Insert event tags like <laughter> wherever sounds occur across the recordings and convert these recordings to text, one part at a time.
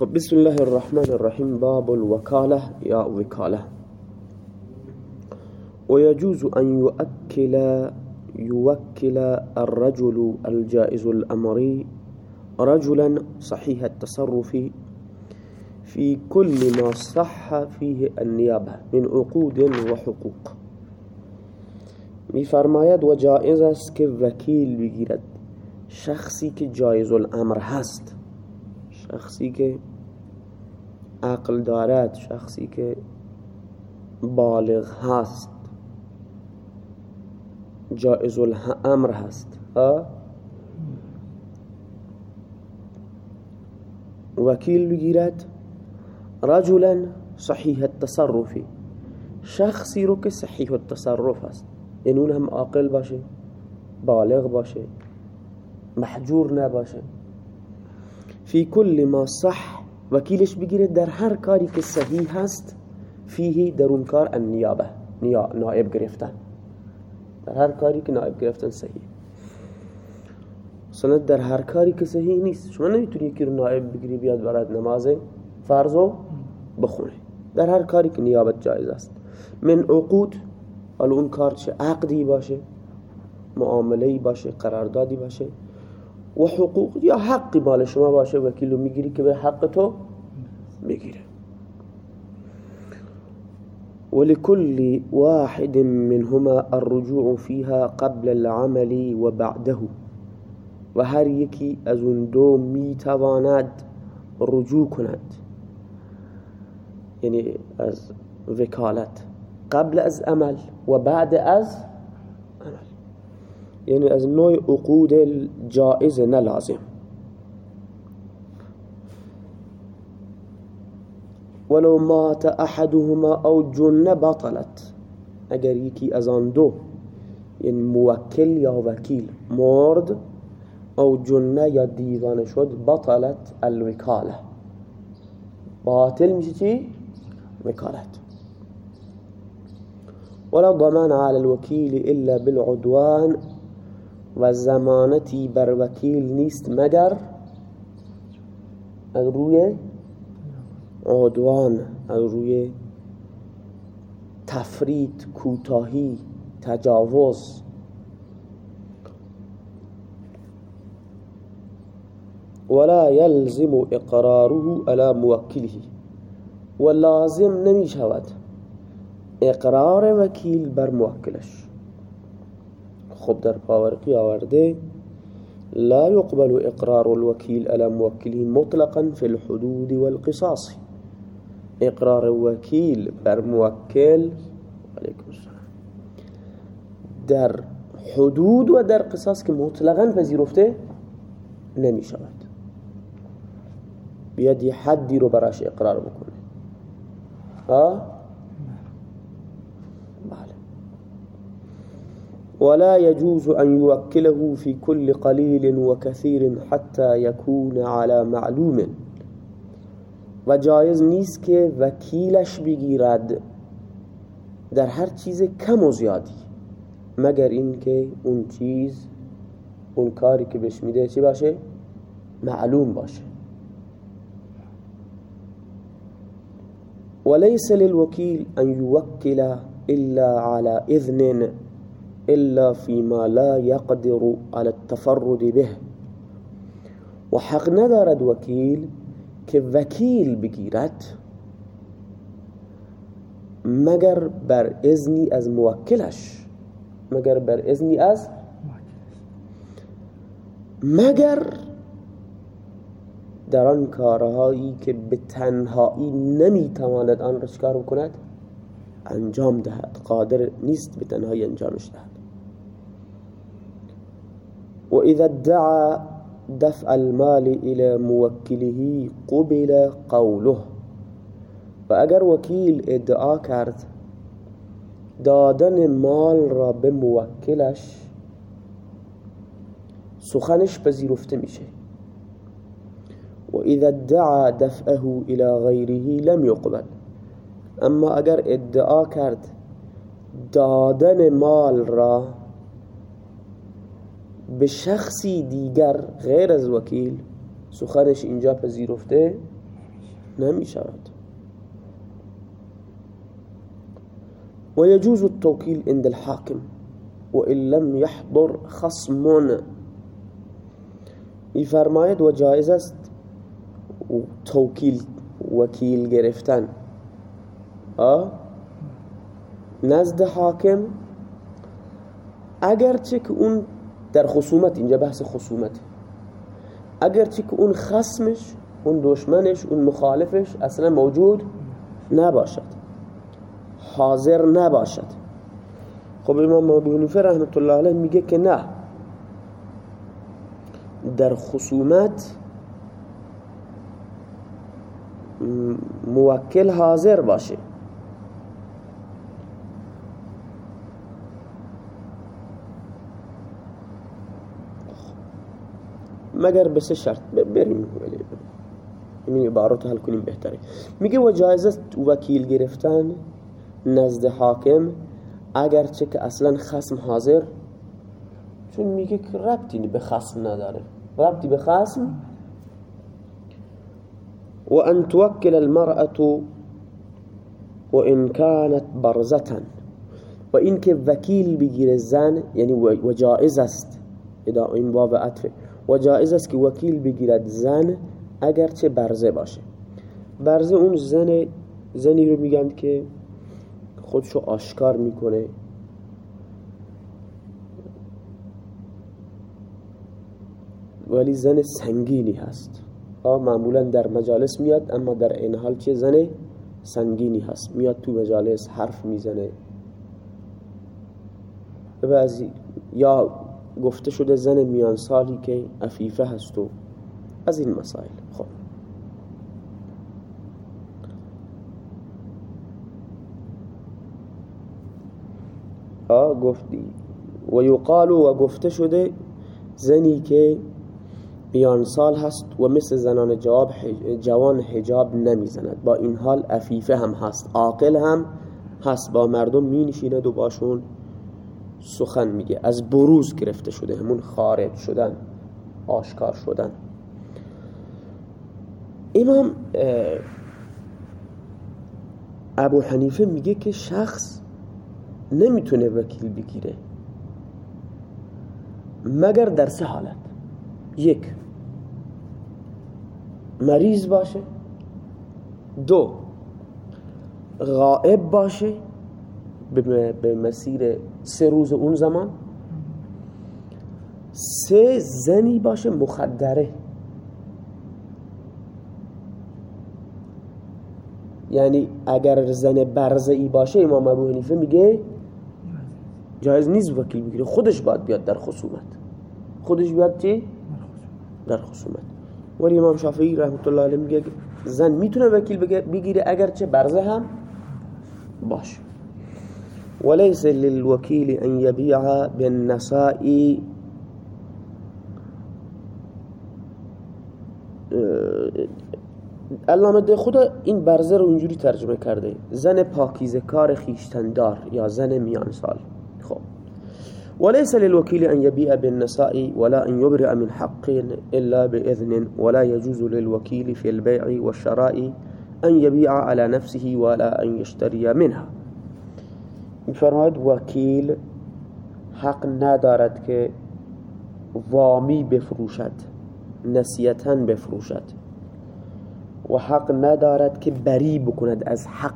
خب بسم الله الرحمن الرحيم. باب الوكالة. يا وكالة. ويجوز أن يؤكل يوكل الرجل الجائز الأمري رجلا. صحيح التصرف في كل ما صح فيه النيابة من عقود وحقوق. میفرماید و جائز است که وکیل بگیرد شخصی که جایز الأمر هست. شخصی که عقل دارد شخصی که بالغ هست جائز الامر هست. وکیل بگیرد رجلا صحیح التصرف شخصی رو که صحیح التصرف هست. یعنی اون هم عاقل باشه بالغ باشه محجور نباشه. فی کل ما صح. وکیلش بگیره در هر کاری که صحیح هست فیه در اون کار النیابه نائب گرفتن در هر کاری که نائب گرفتن صحیح. مثلا در هر کاری که صحیح نیست. شما نمی‌تونی یکی رو نائب بگیری بیاد برات نماز فرضو بخونه. در هر کاری که نیابت جایز است. من عقود حالا اون کار چه عقدی باشه معامله باشه قراردادی باشه و حقوق یا حقی مال شما باشه وکیلو میگیری که به حق تو بگیره ولكل واحد منهما الرجوع فيها قبل العمل وبعده و هر یکی از اون دو میتواند رجوع کند. یعنی از وکالت. قبل از عمل و بعد از یعنی از نوع عقود الجائز نلازم. ولو مات احدهما أو جن بطلت. اگر یکی از آن دو یعنی موکل یا وکیل مرد أو جنه یا دیوانه شد بطلت الوکاله. باطل میشه چی؟ وکالت. ولا ضمان على الوكيل إلا بالعدوان و زمانتی بر وکیل نیست مگر از روی عدوان از روی تفرید کوتاهی تجاوز. ولا يلزم اقراره على موكله و لازم نمی شود اقرار وکیل بر موکلش. خب در پاورقی آورده لا يقبل اقرار الوكيل على موكله مطلقا في الحدود والقصاص. اقرار وکیل بر موکل در حدود و در قصاص که مطلقا پذیرفته نمی شود بیاد یه حدی رو براش اقرار بکنه. ها ولا يجوز أن يوكله في كل قليل وكثير حتى يكون على معلوم. و جایز نیست که وکیلش بگیرد در هر چیز کم و زیادی مگر اینکه اون چیز اون کاری که بهش میده چی باشه؟ معلوم باشه. وليس للوكيل أن يوكل إلا على إذن إلا فيما لا يقدر على التفرد به. و حق ندارد وکیل که بگیرد مگر بر اذنی از موکلش مگر بر اذنی از مگر در آن کارهایی که به تنهایی نمیتواند آن را چکار بکند انجام دهد. قادر نیست به تنهایی انجامش دهد. وإذا ادعى دفع المال إلى موكله قبل قوله. و اگر وکیل ادعا کرد دادن مال را به موکلش سخنش پذیرفته میشه. و اذا ادعا دفعه إلى غیره لم يقبل. أما اگر ادعا کرد دادن مال را به شخصی دیگر غیر از وکیل سخنش اینجا پذیرفته نمی شود و یجوز التوکیل عند الحاکم و لم يحضر خصم. میفرماید و جایز است توکیل وکیل گرفتن. نزد حاکم اگرچه که اون در خصومت اینجا بحث خصومت. اگرچه که اون خصمش اون دشمنش اون مخالفش اصلا موجود نباشد. حاضر نباشد. خب امام ابو حنیفه رحمت الله علیه میگه که نه. در خصومت موکل حاضر باشه. مگر به سه شرط بریم. این عبارت حل کنیم بهتره. میگه و جایزه وکیل گرفتن نزد حاکم اگرچه که اصلا خصم حاضر. چون میگه که ربطی به خصم نداره. ربطی به خصم؟ و ان توکل المرأة و ان كانت برزتا و این که وکیل بگیره زن یعنی و جائز است. این باب عطفه و جائز است که وکیل بگیرد زن اگرچه برزه باشه. برزه اون زن زنی رو میگن که خودشو آشکار می‌کنه. ولی زن سنگینی هست. معمولا در مجالس میاد اما در این حال چه زن سنگینی هست؟ میاد تو مجالس حرف می‌زنه. بعضی یا گفته شده زن میان سالی که عفیفه هست و از این مسائل خب. آ گفتی. و یقال و گفته شده زنی که میان سال هست و مثل زنان جواب جوان حجاب نمی‌زند. با این حال عفیفه هم هست. عاقل هم هست. با مردم می نشیند و باشون سخن میگه. از بروز گرفته شده همون خارج شدن آشکار شدن. امام ابو حنیفه میگه که شخص نمی‌تونه وکیل بگیره مگر در سه حالت. یک مریض باشه. دو غائب باشه. به مسیر سه روز اون زمان. سه زنی باشه مخدره. یعنی اگر زن برزه ای باشه امام ابو حنیفه میگه جایز نیست وکیل بگیره. خودش باید بیاد در خصومت. خودش بیاد چی؟ در خصومت. ولی امام شافعی رحمت الله علیه میگه زن می‌تونه وکیل بگیره اگرچه برزه هم باشه. وليس للوكيل أن يبيع بالنساء علامه خدا این برزه رو اینجوری ترجمه کرده. زن پاکیزه کار خیشتندار یا زن میان سال. خب. وليس للوكيل أن يبيع بالنساء ولا أن يبرئ من حق إلا بإذن ولا يجوز للوكيل في البيع والشراء أن يبيع على نفسه ولا أن يشتري منها. میفرماید وکیل حق ندارد که وامی بفروشد نسیتا بفروشد. و حق ندارد که بری بکند از حق.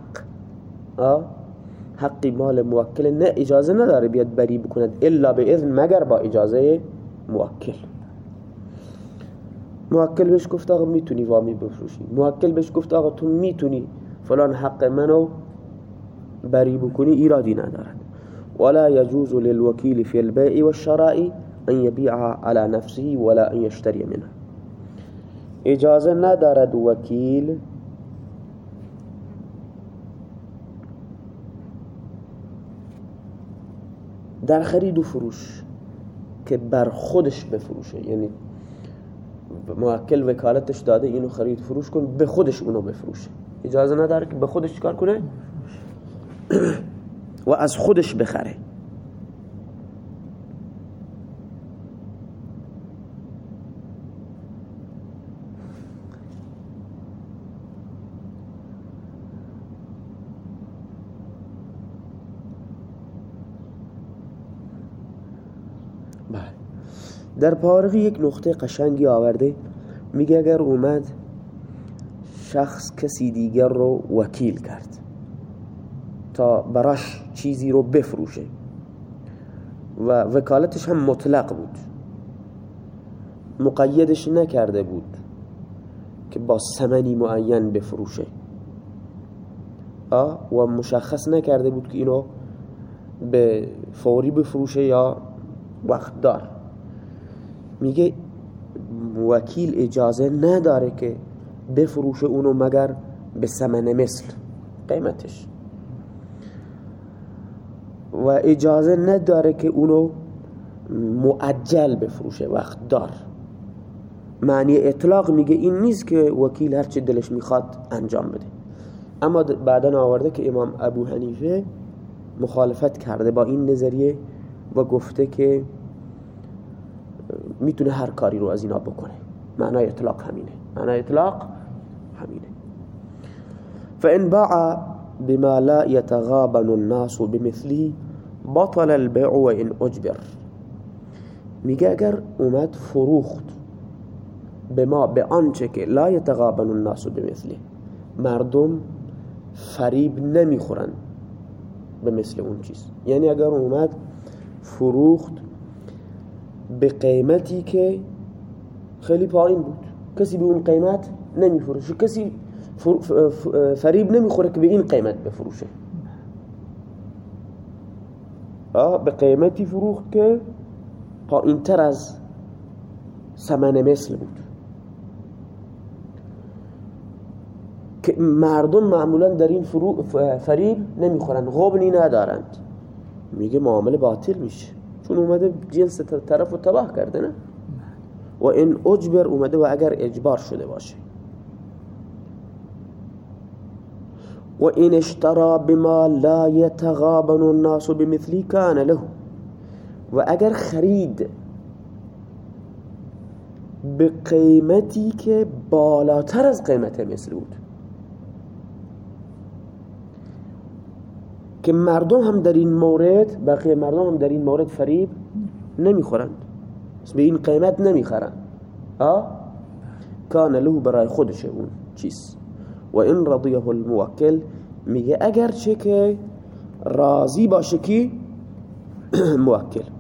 حقی مال موکل نه اجازه نداره بیاد بری بکند الا به اذن مگر با اجازه موکل. موکل بهش گفت آقا می‌تونی وامی بفروشی. موکل بهش گفت آقا تو می‌تونی فلان حق منو بری بکنی ایرادی ندارد. ولا يجوز للوكيل في البيع والشراء أن يبيع على نفسه ولا أن يشتري منه. اجازه ندارد وکیل در خرید و فروش که بر خودش بفروشه. یعنی موکل وکالتش داده اینو خرید فروش کن به خودش اونو بفروشه. اجازه نداره که به خودش کار کنه؟ و از خودش بخره. بله. در پارغی یک نقطه قشنگی آورده میگه اگر اومد شخص کسی دیگر رو وکیل کرد. تا براش چیزی رو بفروشه. و وکالتش هم مطلق بود. مقیدش نکرده بود که با سمنی معین بفروشه. و مشخص نکرده بود که اینو به فوری بفروشه یا وقت دار. میگه وکیل اجازه نداره که بفروشه اونو مگر به سمن مثل. قیمتش. و اجازه نداره که اونو معجل بفروشه وقت دار. معنی اطلاق میگه این نیست که وکیل هرچی دلش می‌خواد انجام بده. اما بعدا آورده که امام ابو حنیفه مخالفت کرده با این نظریه و گفته که می‌تونه هر کاری رو از اینا بکنه. معنای اطلاق همینه. معنای اطلاق همینه. فان باع بما لا يتغابن الناس بمثله بطل البيع وان اجبر میگه اگر اومد فروخت به ما به آنچه که لا يتغابن الناس بمثله. مردم فریب نمی‌خورن به مثل اون چیز. یعنی اگر اومد فروخت به قیمتی که خیلی پایین بود. کسی به اون قیمت نمیفروشه. کسی فریب نمی‌خوره که به این قیمت بفروشه. به قیمتی فروخت که پایین تر از سمن مثل بود. که مردم معمولا در این فریب نمی‌خورن غبنی ندارند. میگه معامله باطل میشه. چون اومده جنس طرف رو تباه کرده نه. و این اجبر اومده و اگر اجبار شده باشه. و این اشترا بما لا يتغابن الناس بمثلی کان له. و اگر خرید به قیمتی که بالاتر از قیمت مثل بود که مردم هم در این مورد بقیه مردم هم در این مورد فریب نمی‌خورند. به این قیمت نمی‌خرند. آه؟ کان له برای خودش اون چیز. و این رضیه الموکل میگه اگر چه که راضی باشه کی <coughs> موکل